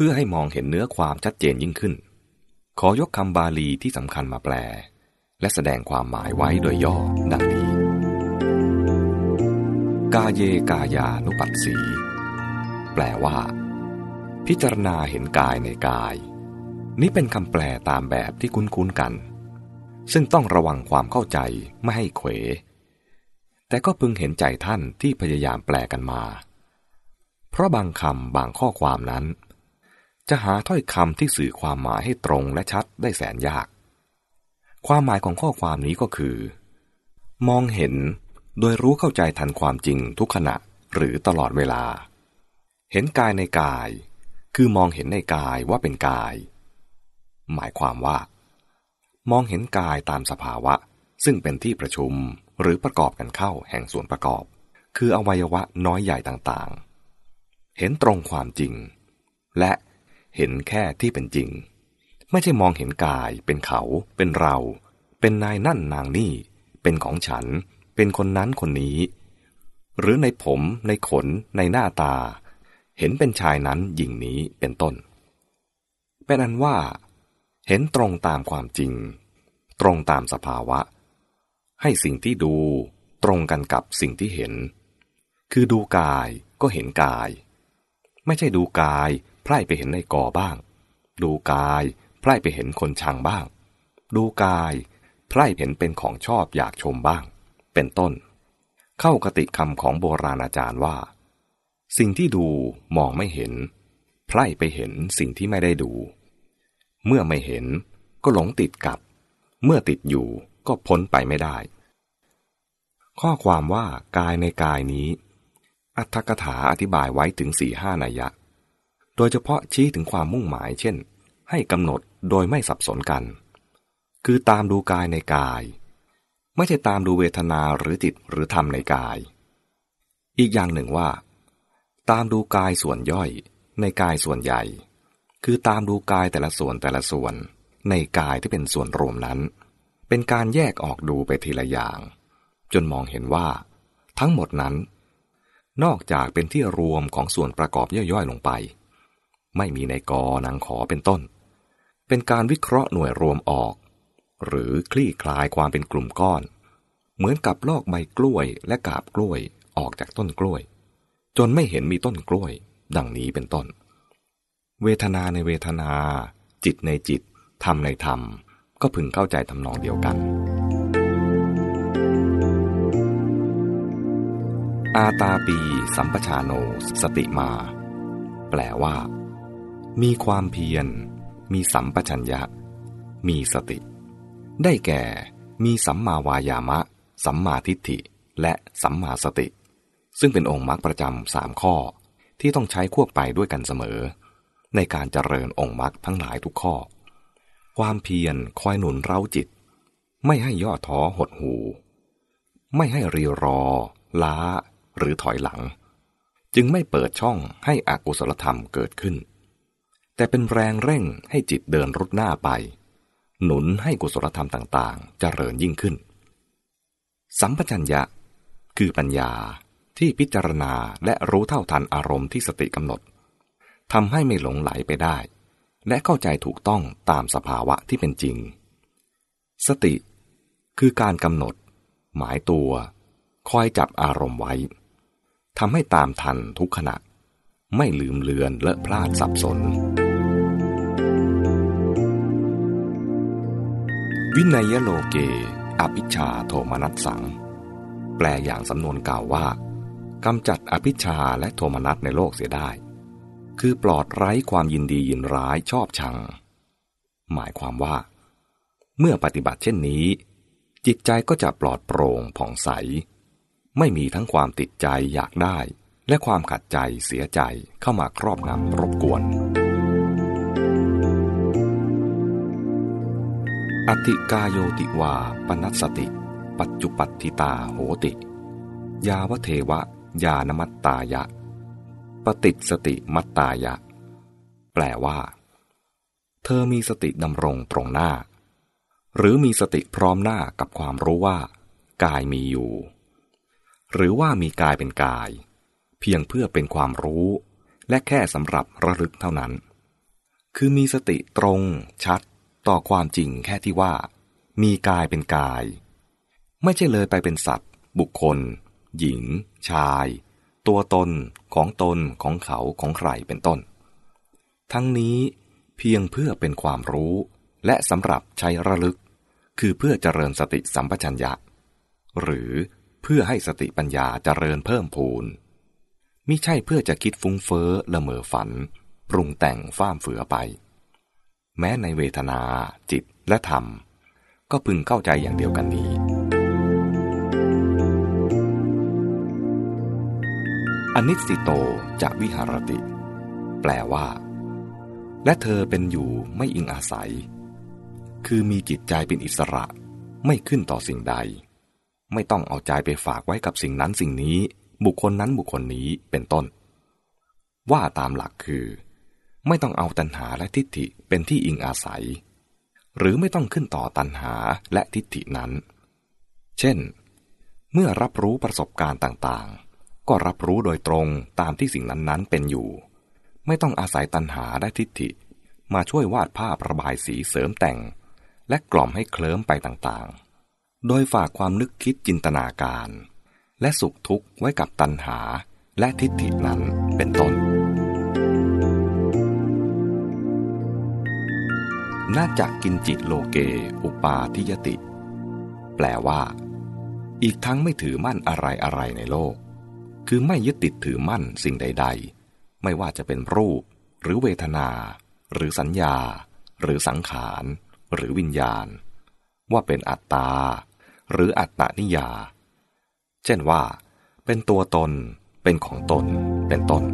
พื่อให้มองเห็นเนื้อความชัดเจนยิ่งขึ้น ขอยกคำบาลีที่สำคัญมาแปล และแสดงความหมายไว้โดยย่อดังนี้ กาเยกายานุปัสสี แปลว่า พิจารณาเห็นกายในกาย นี้เป็นคำแปลตามแบบที่คุ้นๆกัน ซึ่งต้องระวังความเข้าใจไม่ให้เขว แต่ก็พึงเห็นใจท่านที่พยายามแปลกันมา เพราะบางคำบางข้อความนั้น จะหาถ้อยคำที่สื่อความหมายให้ตรงและชัดได้แสนยาก ความหมายของข้อความนี้ก็คือ มองเห็นโดยรู้เข้าใจทันความจริงทุกขณะหรือตลอดเวลา เห็นกายในกาย คือมองเห็นในกายว่าเป็นกาย หมายความว่า มองเห็นกายตามสภาวะ ซึ่งเป็นที่ประชุมหรือประกอบกันเข้าแห่งส่วนประกอบ คืออวัยวะน้อยใหญ่ต่างๆ เห็นตรงความจริง และ เห็นแค่ที่เป็นจริง ไม่ใช่มองเห็นกายเป็นเขา เป็นเรา เป็นนายนั่นนางนี่ เป็นของฉัน เป็นคนนั้นคนนี้ หรือในผมในขน ในหน้าตา เห็นเป็นชายนั้นหญิงนี้เป็นต้น เป็นอันว่า เห็นตรงตามความจริง ตรงตามสภาวะ ให้สิ่งที่ดูตรงกันกับสิ่งที่เห็น คือดูกายก็เห็นกาย ไม่ใช่ดูกาย พร่ไปเห็นในกอบ้าง ดูกาย ไพร่ไปเห็นคนชังบ้าง ดูกาย ไพร่เห็นเป็นของชอบอยากชมบ้าง เป็นต้น เข้ากติคำของโบราณอาจารย์ว่า สิ่งที่ดูมองไม่เห็น ไพร่ไปเห็นสิ่งที่ไม่ได้ดู เมื่อไม่เห็นก็หลงติดกับ เมื่อติดอยู่ก็พ้นไปไม่ได้ ข้อความว่ากายในกายนี้ อัตถกถาอธิบายไว้ถึงสี่ห้านัยยะ โดยเฉพาะชี้ถึงความมุ่งหมายเช่น ให้กำหนดโดยไม่สับสนกัน คือตามดูกายในกาย ไม่ใช่ตามดูเวทนาหรือจิตหรือธรรมในกาย อีกอย่างหนึ่งว่า ตามดูกายส่วนย่อย ในกายส่วนใหญ่ คือตามดูกายแต่ละส่วนแต่ละส่วน ในกายที่เป็นส่วนรวมนั้น เป็นการแยกออกดูไปทีละอย่าง จนมองเห็นว่า ทั้งหมดนั้น นอกจากเป็นที่รวมของส่วนประกอบย่อยๆลงไป ไม่มีในกอนางขอเป็นต้น เป็นการวิเคราะห์หน่วยรวมออก หรือคลี่คลายความเป็นกลุ่มก้อน เหมือนกับลอกใบกล้วยและกาบกล้วยออกจากต้นกล้วย จนไม่เห็นมีต้นกล้วย ดังนี้เป็นต้น เวทนาในเวทนา จิตในจิตธรรมในธรรม ก็พึงเข้าใจทำนองเดียวกัน อาตาปี สัมปชาโน สติมา แปลว่า มีความเพียร มีสัมปชัญญะ มีสติ ได้แก่ มีสัมมาวายามะ สัมมาทิฏฐิ และสัมมาสติ ซึ่งเป็นองค์มรรคประจำสามข้อที่ต้องใช้ควบไปด้วยกันเสมอ ในการเจริญองค์มรรคทั้งหลายทุกข้อ ความเพียรคอยหนุนเร้าจิต ไม่ให้ย่อท้อหดหู ไม่ให้รีรอ ล้า หรือถอยหลัง จึงไม่เปิดช่องให้อกุศลธรรมเกิดขึ้น แต่เป็นแรงเร่งให้จิตเดินรุดหน้าไป หนุนให้กุศลธรรมต่างๆเจริญยิ่งขึ้น สัมปชัญญะ คือปัญญาที่พิจารณาและรู้เท่าทันอารมณ์ที่สติกำหนดทำให้ไม่หลงไหลไปได้ และเข้าใจถูกต้องตามสภาวะที่เป็นจริง สติ คือการกำหนด หมายตัว คอยจับอารมณ์ไว้ทำให้ตามทันทุกขณะ ไม่ลืมเลือนและพลาดสับสน วินัยโลเก อภิชาโทมนัสสัง แปลอย่างสำนวนเก่าว่ากำจัดอภิชาและโทมนัสในโลกเสียได้ คือปลอดไร้ความยินดียินร้ายชอบชัง หมายความว่า เมื่อปฏิบัติเช่นนี้ จิตใจก็จะปลอดโปร่งผ่องใส ไม่มีทั้งความติดใจอยากได้ และความขัดใจเสียใจเข้ามาครอบงำรบกวน อติกาโยติวาปนัสสติ ปัจจุปัตติตาโหติ ยาวเทวะ ยานมัตตายะ ปฏิสติมัตตายะ แปลว่า เธอมีสติดำรงตรงหน้า หรือมีสติพร้อมหน้ากับความรู้ว่า กายมีอยู่ หรือว่ามีกายเป็นกาย เพียงเพื่อเป็นความรู้ และแค่สำหรับระลึกเท่านั้น คือมีสติตรงชัด ต่อความจริงแค่ที่ว่า มีกายเป็นกาย ไม่ใช่เลยไปเป็นสัตว์ บุคคล หญิง ชาย ตัวตนของตนของเขาของใครเป็นต้น ทั้งนี้เพียงเพื่อเป็นความรู้ และสำหรับใช้ระลึก คือเพื่อเจริญสติสัมปชัญญะ หรือเพื่อให้สติปัญญาเจริญเพิ่มพูนมิใช่เพื่อจะคิดฟุ้งเฟ้อละเมอฝัน ปรุงแต่งฟ้ามเฟือไป แม้ในเวทนา จิตและธรรม ก็พึงเข้าใจอย่างเดียวกันนี้ อนิสิโตจะวิหารติ แปลว่า และเธอเป็นอยู่ไม่อิงอาศัย คือมีจิตใจเป็นอิสระไม่ขึ้นต่อสิ่งใด ไม่ต้องเอาใจไปฝากไว้กับสิ่งนั้นสิ่งนี้ บุคคลนั้นบุคคลนี้เป็นต้น ว่าตามหลักคือ ไม่ต้องเอาตัณหาและทิฏฐิเป็นที่อิงอาศัย หรือไม่ต้องขึ้นต่อตัณหาและทิฏฐินั้น เช่น เมื่อรับรู้ประสบการณ์ต่างๆ ก็รับรู้โดยตรงตามที่สิ่งนั้นๆเป็นอยู่ ไม่ต้องอาศัยตัณหาและทิฏฐิ มาช่วยวาดภาพระบายสีเสริมแต่ง และกล่อมให้เคลิ้มไปต่างๆ โดยฝากความนึกคิดจินตนาการ และสุขทุกข์ไว้กับตัณหาและทิฏฐินั้นเป็นต้น น่าจะกินจิตโลเก อุปาทิยติ แปลว่า อีกทั้งไม่ถือมั่นอะไรอะไรในโลก คือไม่ยึดติดถือมั่นสิ่งใด ๆ ไม่ว่าจะเป็นรูป หรือเวทนา หรือสัญญา หรือสังขาร หรือวิญญาณ ว่าเป็นอัตตา หรืออัตตนิยา เช่นว่า เป็นตัวตน เป็นของตน เป็นต้น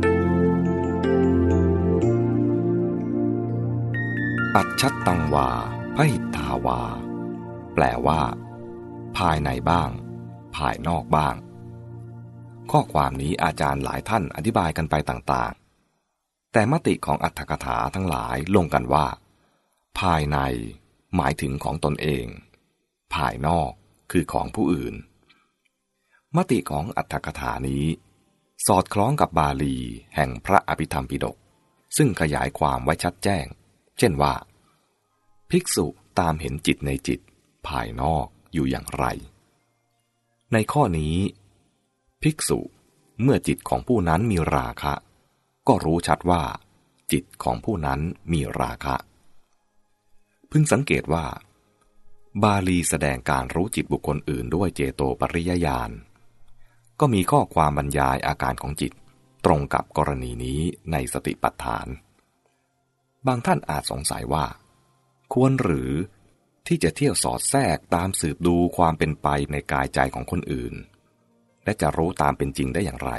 ปัจชัตตังวาพหิตาวา แปลว่า ภายในบ้าง ภายนอกบ้าง ข้อความนี้อาจารย์หลายท่านอธิบายกันไปต่างๆ แต่มติของอัตถกถาทั้งหลายลงกันว่า ภายใน หมายถึงของตนเอง ภายนอกคือของผู้อื่น มติของอัตถกถานี้ สอดคล้องกับบาลีแห่งพระอภิธรรมปิฎกซึ่งขยายความไว้ชัดแจ้ง เช่นว่า ภิกษุตามเห็นจิตในจิตภายนอกอยู่อย่างไร ในข้อนี้ ภิกษุเมื่อจิตของผู้นั้นมีราคะ ก็รู้ชัดว่า จิตของผู้นั้นมีราคะ พึงสังเกตว่า บาลีแสดงการรู้จิตบุคคลอื่นด้วยเจโตปริยญาณก็มีข้อความบรรยายอาการของจิตตรงกับกรณีนี้ในสติปัฏฐาน บางท่านอาจสงสัยว่า ควรหรือที่จะเที่ยวสอดแทรกตามสืบดูความเป็นไปในกายใจของคนอื่น และจะรู้ตามเป็นจริงได้อย่างไร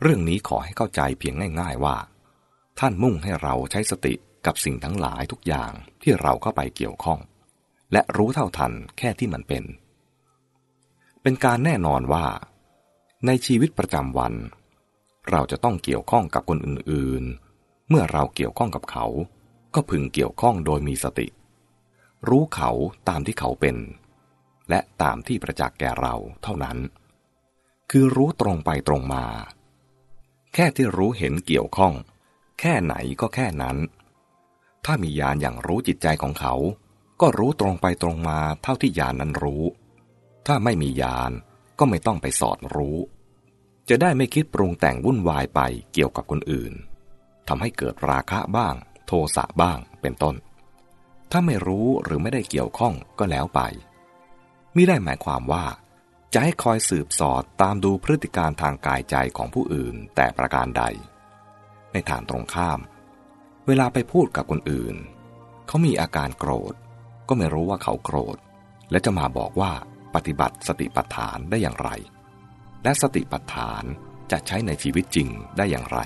เรื่องนี้ขอให้เข้าใจเพียงง่าย ๆว่า ท่านมุ่งให้เราใช้สติกับสิ่งทั้งหลายทุกอย่างที่เราเข้าไปเกี่ยวข้อง และรู้เท่าทันแค่ที่มันเป็น เป็นการแน่นอนว่า ในชีวิตประจำวัน เราจะต้องเกี่ยวข้องกับคนอื่นๆ เมื่อเราเกี่ยวข้องกับเขา ก็พึงเกี่ยวข้องโดยมีสติ รู้เขาตามที่เขาเป็น และตามที่ประจักษ์แก่เราเท่านั้น คือรู้ตรงไปตรงมา แค่ที่รู้เห็นเกี่ยวข้อง แค่ไหนก็แค่นั้น ถ้ามียานอย่างรู้จิตใจของเขา ก็รู้ตรงไปตรงมาเท่าที่ยานนั้นรู้ ถ้าไม่มียานก็ไม่ต้องไปสอดรู้ จะได้ไม่คิดปรุงแต่งวุ่นวายไปเกี่ยวกับคนอื่น ทำให้เกิดราคะบ้าง โทสะบ้างเป็นต้น ถ้าไม่รู้หรือไม่ได้เกี่ยวข้องก็แล้วไปมิได้หมายความว่า จะให้คอยสืบสอดตามดูพฤติการทางกายใจของผู้อื่นแต่ประการใด ในทางตรงข้าม เวลาไปพูดกับคนอื่น เขามีอาการโกรธ ก็ไม่รู้ว่าเขาโกรธ และจะมาบอกว่าปฏิบัติสติปัฏฐานได้อย่างไร และสติปัฏฐานจะใช้ในชีวิตจริงได้อย่างไร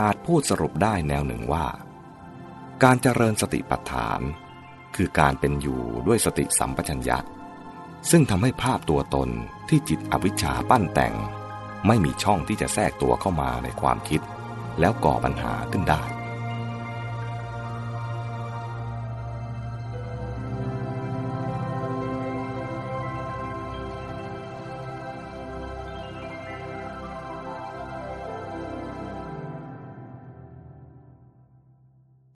อาจพูดสรุปได้แนวหนึ่งว่า การเจริญสติปัฏฐาน คือการเป็นอยู่ด้วยสติสัมปชัญญะ ซึ่งทำให้ภาพตัวตนที่จิตอวิชชาปั้นแต่ง ไม่มีช่องที่จะแทรกตัวเข้ามาในความคิด แล้วก่อปัญหาขึ้นได้